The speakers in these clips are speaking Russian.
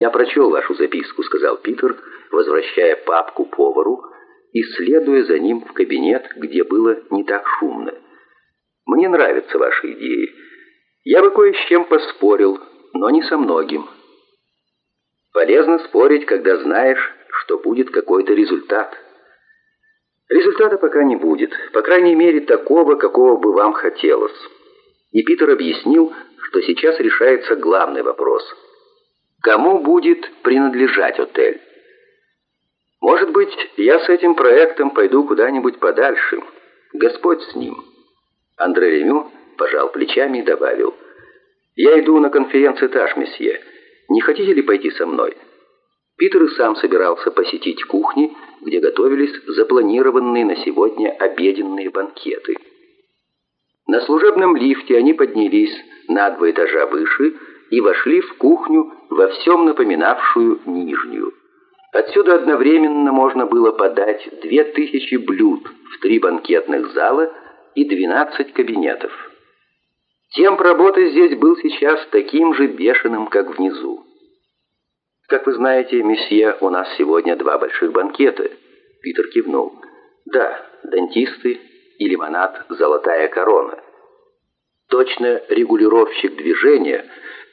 «Я прочел вашу записку», — сказал Питер, возвращая папку повару и следуя за ним в кабинет, где было не так шумно. «Мне нравятся ваши идеи. Я бы кое с чем поспорил, но не со многим. Полезно спорить, когда знаешь, что будет какой-то результат». Результата пока не будет, по крайней мере, такого, какого бы вам хотелось. И Питер объяснил, что сейчас решается главный вопрос. Кому будет принадлежать отель? Может быть, я с этим проектом пойду куда-нибудь подальше. Господь с ним. Андре Ремю пожал плечами и добавил. Я иду на конференц-этаж, месье. Не хотите ли пойти со мной? Питер и сам собирался посетить кухни, где готовились запланированные на сегодня обеденные банкеты. На служебном лифте они поднялись на два этажа выше и вошли в кухню, во всем напоминавшую нижнюю. Отсюда одновременно можно было подать две тысячи блюд в три банкетных зала и двенадцать кабинетов. Темп работы здесь был сейчас таким же бешеным, как внизу. «Как вы знаете, месье, у нас сегодня два больших банкета». Питер кивнул. «Да, дантисты и лимонад «Золотая корона». Точно регулировщик движения,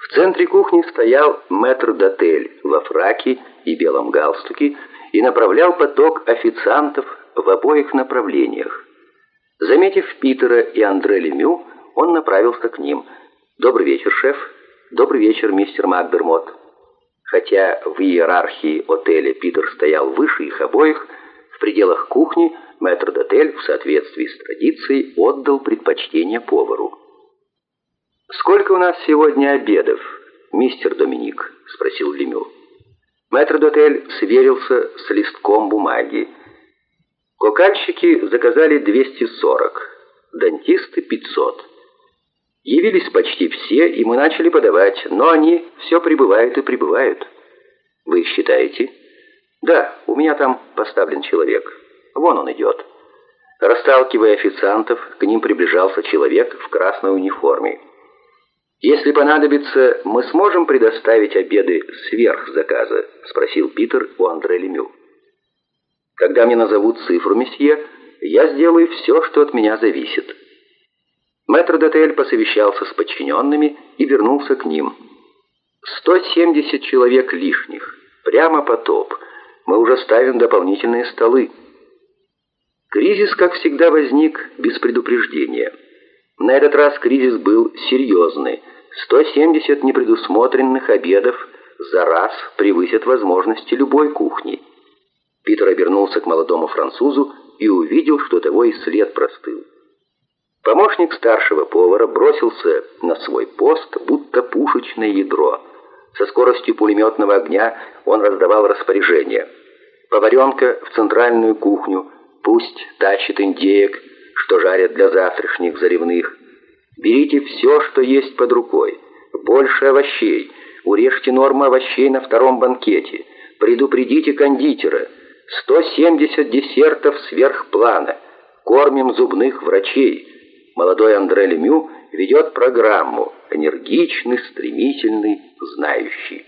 в центре кухни стоял мэтр-дотель во фраке и белом галстуке и направлял поток официантов в обоих направлениях. Заметив Питера и Андре Лемю, он направился к ним. «Добрый вечер, шеф. Добрый вечер, мистер Макдермот». Хотя в иерархии отеля Питер стоял выше их обоих, в пределах кухни мэтр-дотель в соответствии с традицией отдал предпочтение повару. «Сколько у нас сегодня обедов, мистер Доминик?» — спросил Лемю. Мэтр-дотель сверился с листком бумаги. Кокальщики заказали 240, дантисты — 500. Явились почти все, и мы начали подавать, но они все прибывают и прибывают. Вы считаете? Да, у меня там поставлен человек. Вон он идет. Расталкивая официантов, к ним приближался человек в красной униформе. «Если понадобится, мы сможем предоставить обеды сверх заказа?» — спросил Питер у Андре Лемю. «Когда мне назовут цифру, месье, я сделаю все, что от меня зависит». Мэтр Дотель посовещался с подчиненными и вернулся к ним. «170 человек лишних. Прямо потоп. Мы уже ставим дополнительные столы». Кризис, как всегда, возник без предупреждения. На этот раз кризис был серьезный. 170 непредусмотренных обедов за раз превысят возможности любой кухни. Питер обернулся к молодому французу и увидел, что того и след простыл. Помощник старшего повара бросился на свой пост, будто пушечное ядро. Со скоростью пулеметного огня он раздавал распоряжения. Поваренка в центральную кухню, пусть тащит индеек, что жарят для завтрашних заливных. Берите все, что есть под рукой. Больше овощей. Урежьте норму овощей на втором банкете. Предупредите кондитера. 170 десертов сверх плана. Кормим зубных врачей. Молодой Андре Лемю ведет программу «Энергичный, стремительный, знающий».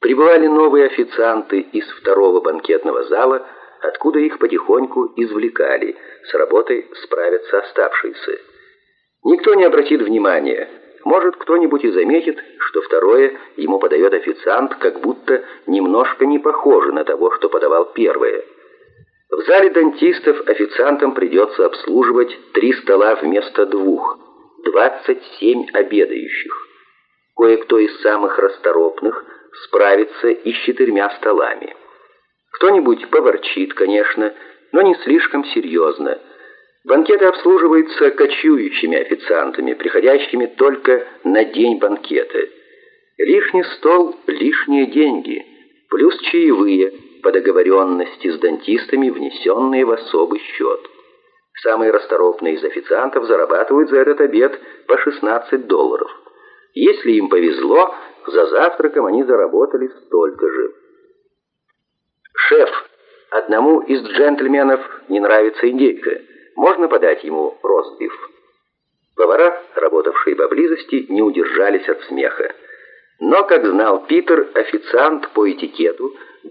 Прибывали новые официанты из второго банкетного зала, откуда их потихоньку извлекали, с работой справятся оставшиеся. Никто не обратит внимания. Может, кто-нибудь и заметит, что второе ему подает официант, как будто немножко не похоже на того, что подавал первое. В зале дантистов официантам придется обслуживать три стола вместо двух, 27 обедающих. Кое-кто из самых расторопных справится и с четырьмя столами. Кто-нибудь поворчит, конечно, но не слишком серьезно. Банкеты обслуживаются кочующими официантами, приходящими только на день банкета. Лишний стол – лишние деньги, плюс чаевые – по договоренности с дантистами, внесенные в особый счет. Самые расторопные из официантов зарабатывают за этот обед по 16 долларов. Если им повезло, за завтраком они заработали столько же. «Шеф, одному из джентльменов не нравится индейка. Можно подать ему ростбиф?» Повара, работавшие поблизости, не удержались от смеха. Но, как знал Питер, официант по этикету